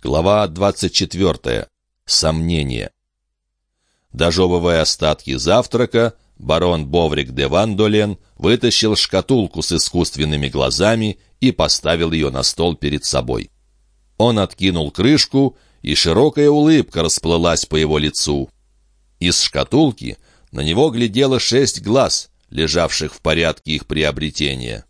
Глава 24. Сомнение. Дожевывая остатки завтрака, барон Боврик де Вандолен вытащил шкатулку с искусственными глазами и поставил ее на стол перед собой. Он откинул крышку, и широкая улыбка расплылась по его лицу. Из шкатулки на него глядело шесть глаз, лежавших в порядке их приобретения.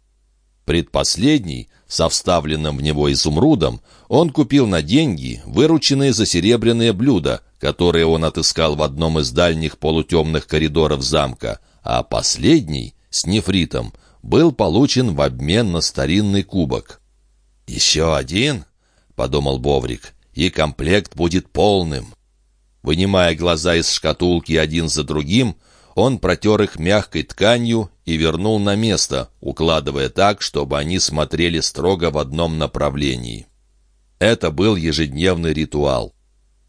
Предпоследний, со вставленным в него изумрудом, он купил на деньги, вырученные за серебряные блюда, которые он отыскал в одном из дальних полутемных коридоров замка, а последний, с нефритом, был получен в обмен на старинный кубок. «Еще один?» — подумал Боврик. «И комплект будет полным». Вынимая глаза из шкатулки один за другим, он протер их мягкой тканью и вернул на место, укладывая так, чтобы они смотрели строго в одном направлении. Это был ежедневный ритуал.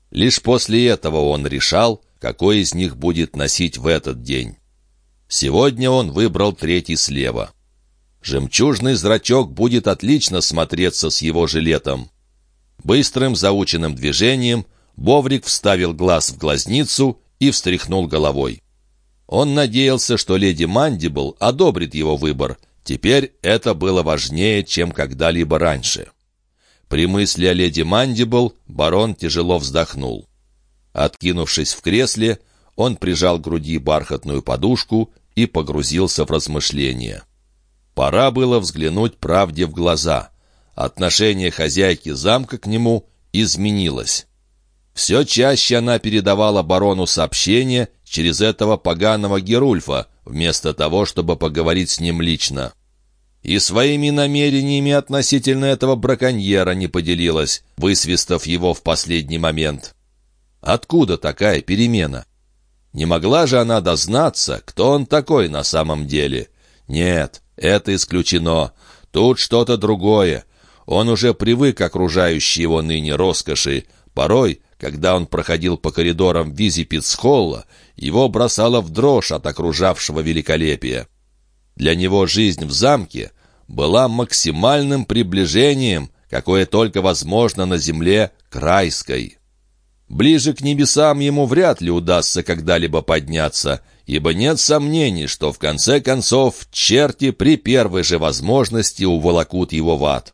Лишь после этого он решал, какой из них будет носить в этот день. Сегодня он выбрал третий слева. Жемчужный зрачок будет отлично смотреться с его жилетом. Быстрым заученным движением Боврик вставил глаз в глазницу и встряхнул головой. Он надеялся, что леди Мандибл одобрит его выбор. Теперь это было важнее, чем когда-либо раньше. При мысли о леди Мандибл барон тяжело вздохнул. Откинувшись в кресле, он прижал к груди бархатную подушку и погрузился в размышления. Пора было взглянуть правде в глаза. Отношение хозяйки замка к нему изменилось. Все чаще она передавала барону сообщения через этого поганого Герульфа, вместо того, чтобы поговорить с ним лично. И своими намерениями относительно этого браконьера не поделилась, высвистав его в последний момент. Откуда такая перемена? Не могла же она дознаться, кто он такой на самом деле? Нет, это исключено. Тут что-то другое. Он уже привык к окружающей его ныне роскоши. Порой когда он проходил по коридорам Визипицхолла, его бросало в дрожь от окружавшего великолепия. Для него жизнь в замке была максимальным приближением, какое только возможно на земле, к райской. Ближе к небесам ему вряд ли удастся когда-либо подняться, ибо нет сомнений, что в конце концов черти при первой же возможности уволокут его в ад.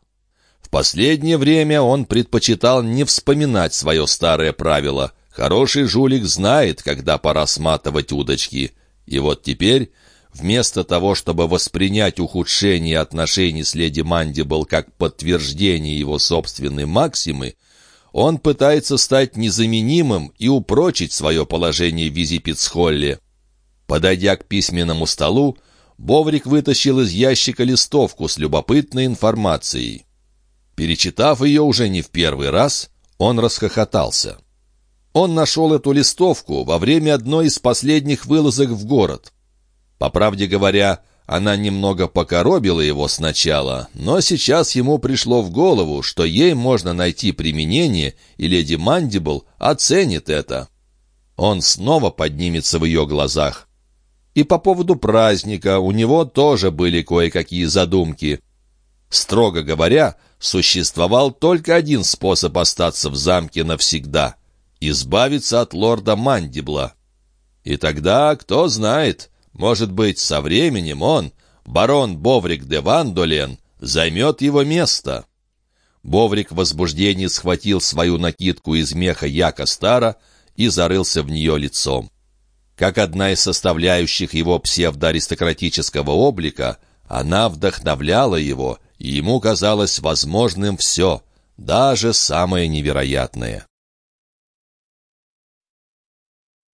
В последнее время он предпочитал не вспоминать свое старое правило. Хороший жулик знает, когда пора сматывать удочки. И вот теперь, вместо того, чтобы воспринять ухудшение отношений с леди Мандибл как подтверждение его собственной максимы, он пытается стать незаменимым и упрочить свое положение в Визипицхолле. Подойдя к письменному столу, Боврик вытащил из ящика листовку с любопытной информацией. Перечитав ее уже не в первый раз, он расхохотался. Он нашел эту листовку во время одной из последних вылазок в город. По правде говоря, она немного покоробила его сначала, но сейчас ему пришло в голову, что ей можно найти применение, и леди Мандибл оценит это. Он снова поднимется в ее глазах. И по поводу праздника у него тоже были кое-какие задумки. Строго говоря, существовал только один способ остаться в замке навсегда — избавиться от лорда Мандибла. И тогда, кто знает, может быть, со временем он, барон Боврик де Вандолен, займет его место. Боврик в возбуждении схватил свою накидку из меха Яка Стара и зарылся в нее лицом. Как одна из составляющих его псевдоаристократического облика, она вдохновляла его — ему казалось возможным все, даже самое невероятное.